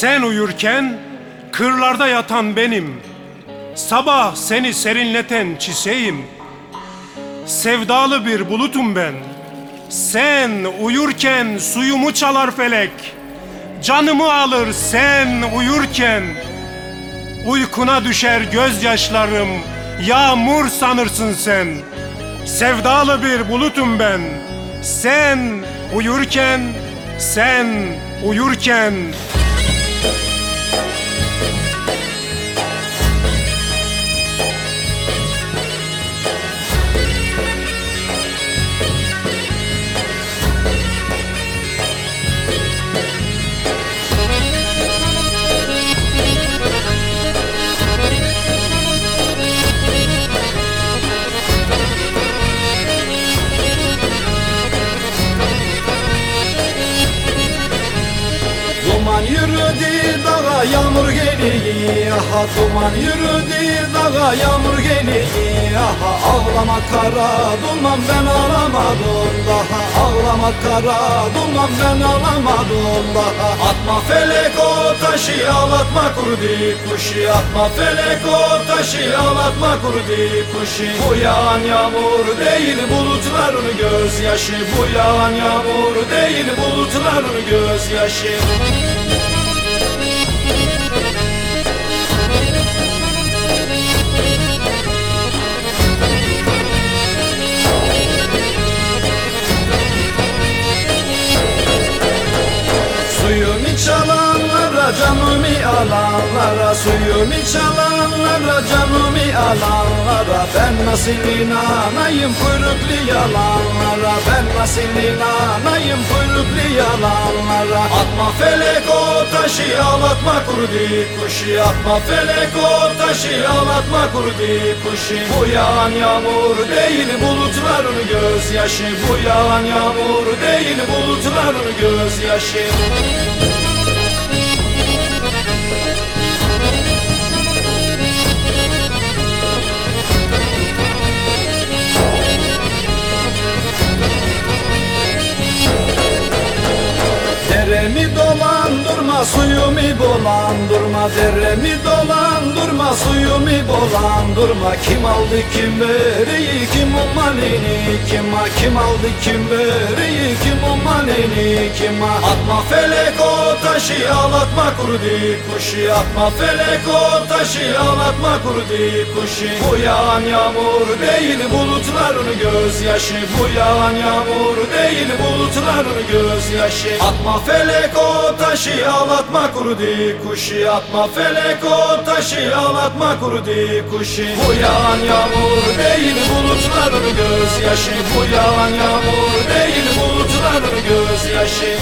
Sen uyurken kırlarda yatan benim. Sabah seni serinleten çiçeğim. Sevdalı bir bulutum ben. Sen uyurken suyumu çalar felek. Canımı alır sen uyurken. Uykuna düşer gözyaşlarım. Yağmur sanırsın sen. Sevdalı bir bulutum ben. Sen uyurken, sen uyurken. Geliyor. Aha duman yürüdü dağa yağmur geliyor. Aha ağlama kara duman ben ağlamadım. Daha Ağlama kara duman ben ağlamadım. Daha Atma felek o taşı ağlatma kurdi kuşu. Atma felek o taşı ağlatma kurdi kuşu. Bu yağan yağmur değil bulutların gözyaşı. Bu yağan yağmur değil bulutların gözyaşı. Suyumu çalanlara canımı alanlara Suyumu çalanlara canımı alanlara. Ben nasıl inanayım kuyruklu yalanlara? Ben nasıl inanayım kuyruklu yalanlara? Atma felek o taşı ağlatma kurdi kuşu. Atma felek o taşı ağlatma kurdi kuşu. Bu yağan yağmur değil bulutların gözyaşı. Bu yağan yağmur değil bulutların gözyaşı. Deremi dolandırma suyumu bulandırma Deremi dolandırma suyumu bulandırma Kim aldı kim veriyi? Kim o malini Kima kim aldı kim veriyi? Kim o malini Kima Atma felek o taşı ağlatma kurdi. Kuşu Atma felek o taşı ağlatma kurdi. Kuşu Bu yağan yağmur değil bulutların gözyaşı. Bu yağan yağmur değil bulutların gözyaşı. Atma felek o taşı alatma kurdi kuşi atma felek o taşı alatma kurdi kuşi. Bu yağan yağmur değil bulutların göz gözyaşı. Bu yağan yağmur değil bulutların göz gözyaşı.